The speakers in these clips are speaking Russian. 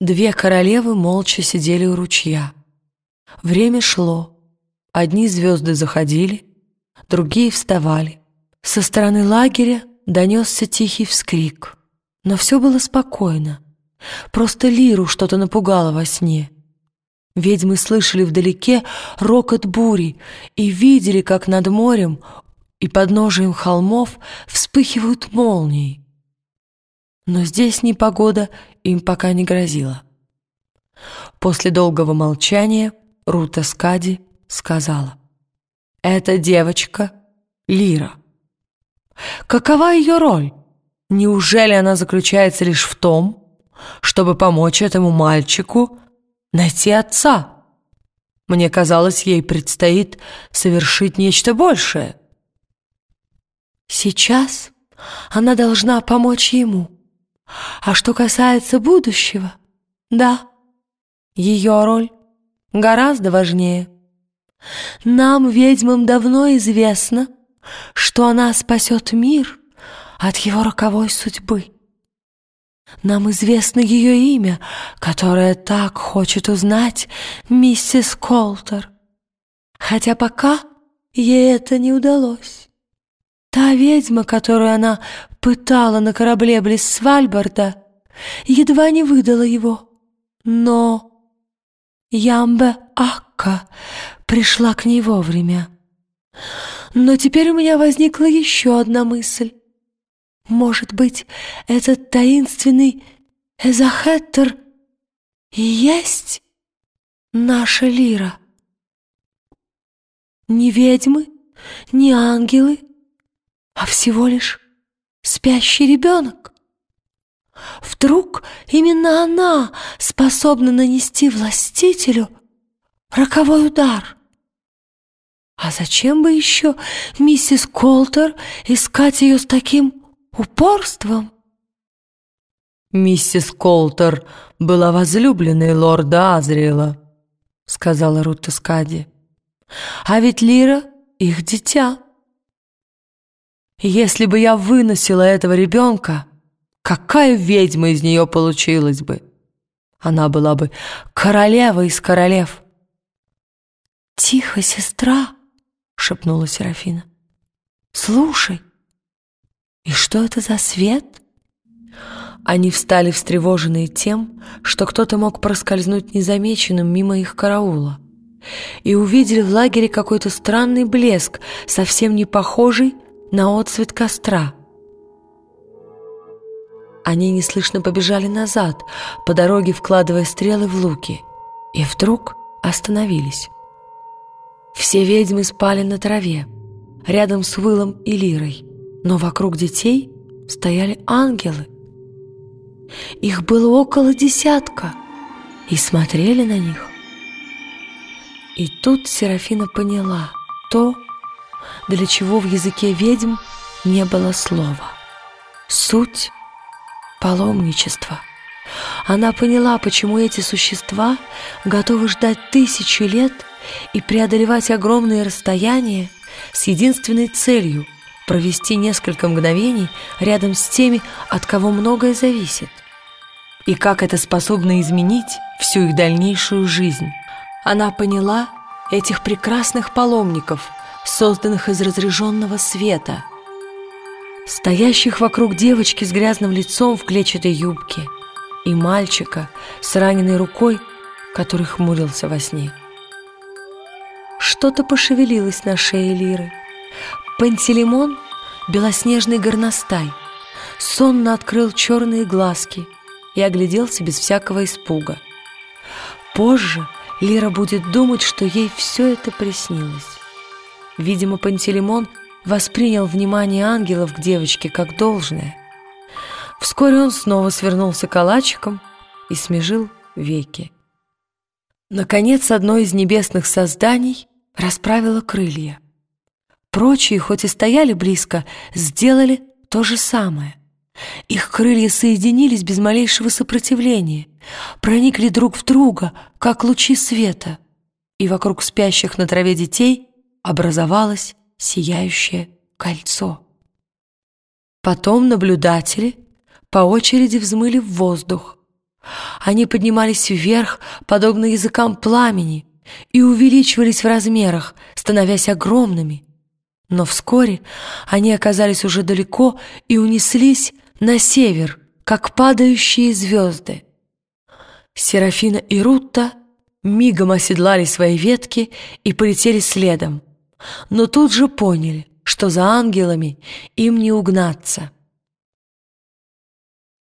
Две королевы молча сидели у ручья. Время шло. Одни звезды заходили, другие вставали. Со стороны лагеря донесся тихий вскрик. Но все было спокойно. Просто Лиру что-то напугало во сне. Ведьмы слышали вдалеке рокот бури и видели, как над морем и подножием холмов вспыхивают молнии. Но здесь непогода им пока не грозила. После долгого молчания Рута Скади сказала, «Эта девочка — Лира. Какова ее роль? Неужели она заключается лишь в том, чтобы помочь этому мальчику найти отца? Мне казалось, ей предстоит совершить нечто большее». Сейчас она должна помочь ему. А что касается будущего, да, ее роль гораздо важнее. Нам, ведьмам, давно известно, что она спасет мир от его роковой судьбы. Нам известно ее имя, которое так хочет узнать миссис Колтер, хотя пока ей это не удалось. Та ведьма, которую она пытала на корабле близ Свальбарда, едва не выдала его. Но Ямбе Акка пришла к ней вовремя. Но теперь у меня возникла еще одна мысль. Может быть, этот таинственный Эзахеттер и есть наша лира? Ни ведьмы, ни ангелы — а всего лишь спящий ребенок. Вдруг именно она способна нанести властителю роковой удар. А зачем бы еще миссис Колтер искать ее с таким упорством? «Миссис Колтер была возлюбленной лорда Азриэла», — сказала Рутта Скади. «А ведь Лира — их дитя». Если бы я выносила этого ребенка, какая ведьма из нее получилась бы? Она была бы королева из королев. «Тихо, сестра!» — шепнула Серафина. «Слушай, и что это за свет?» Они встали встревоженные тем, что кто-то мог проскользнуть незамеченным мимо их караула, и увидели в лагере какой-то странный блеск, совсем не похожий на отцвет костра. Они неслышно побежали назад, по дороге вкладывая стрелы в луки, и вдруг остановились. Все ведьмы спали на траве, рядом с Вылом и Лирой, но вокруг детей стояли ангелы. Их было около десятка, и смотрели на них. И тут Серафина поняла то, для чего в языке ведьм не было слова. Суть — паломничество. Она поняла, почему эти существа готовы ждать тысячи лет и преодолевать огромные расстояния с единственной целью — провести несколько мгновений рядом с теми, от кого многое зависит. И как это способно изменить всю их дальнейшую жизнь. Она поняла этих прекрасных паломников — созданных из разряженного света, стоящих вокруг девочки с грязным лицом в клетчатой юбке и мальчика с раненой рукой, который хмурился во сне. Что-то пошевелилось на шее Лиры. Пантелеймон, белоснежный горностай, сонно открыл черные глазки и огляделся без всякого испуга. Позже Лира будет думать, что ей все это приснилось. Видимо, Пантелеймон воспринял внимание ангелов к девочке как должное. Вскоре он снова свернулся калачиком и смежил веки. Наконец, одно из небесных созданий расправило крылья. Прочие, хоть и стояли близко, сделали то же самое. Их крылья соединились без малейшего сопротивления, проникли друг в друга, как лучи света, и вокруг спящих на траве детей образовалось сияющее кольцо. Потом наблюдатели по очереди взмыли в воздух, Они поднимались вверх, подобно языкам пламени, и увеличивались в размерах, становясь огромными. Но вскоре они оказались уже далеко и унеслись на север, как падающие звезды. Серафина и Рутта мигом оседлали свои ветки и полетели следом, но тут же поняли, что за ангелами им не угнаться.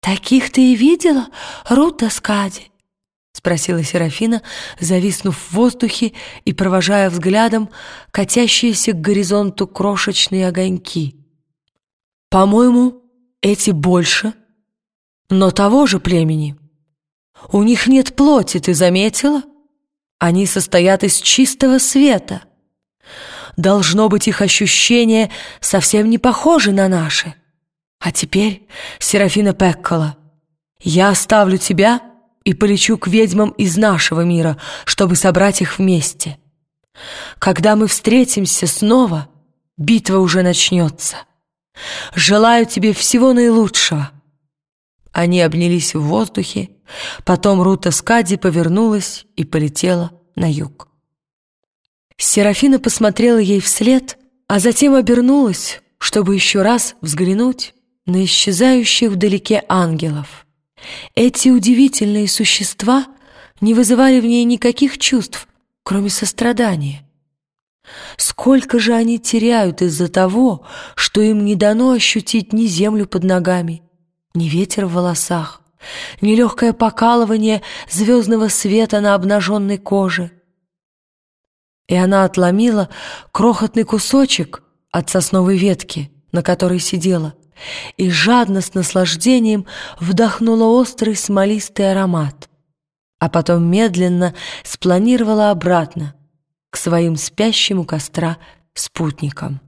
«Таких ты и видела, Рутта Скади?» — спросила Серафина, зависнув в воздухе и провожая взглядом катящиеся к горизонту крошечные огоньки. «По-моему, эти больше, но того же племени. У них нет плоти, ты заметила? Они состоят из чистого света. Должно быть, их ощущения совсем не похожи на наши. А теперь, Серафина Пеккола, я оставлю тебя и полечу к ведьмам из нашего мира, чтобы собрать их вместе. Когда мы встретимся снова, битва уже начнется. Желаю тебе всего наилучшего». Они обнялись в воздухе, потом Рута Скади повернулась и полетела на юг. Серафина посмотрела ей вслед, а затем обернулась, чтобы еще раз взглянуть на исчезающих вдалеке ангелов. Эти удивительные существа не вызывали в ней никаких чувств, кроме сострадания. Сколько же они теряют из-за того, что им не дано ощутить ни землю под ногами, ни ветер в волосах, ни легкое покалывание звездного света на обнаженной коже. И она отломила крохотный кусочек от сосновой ветки, на которой сидела, и жадно с наслаждением вдохнула острый смолистый аромат, а потом медленно спланировала обратно к своим спящим у костра спутникам.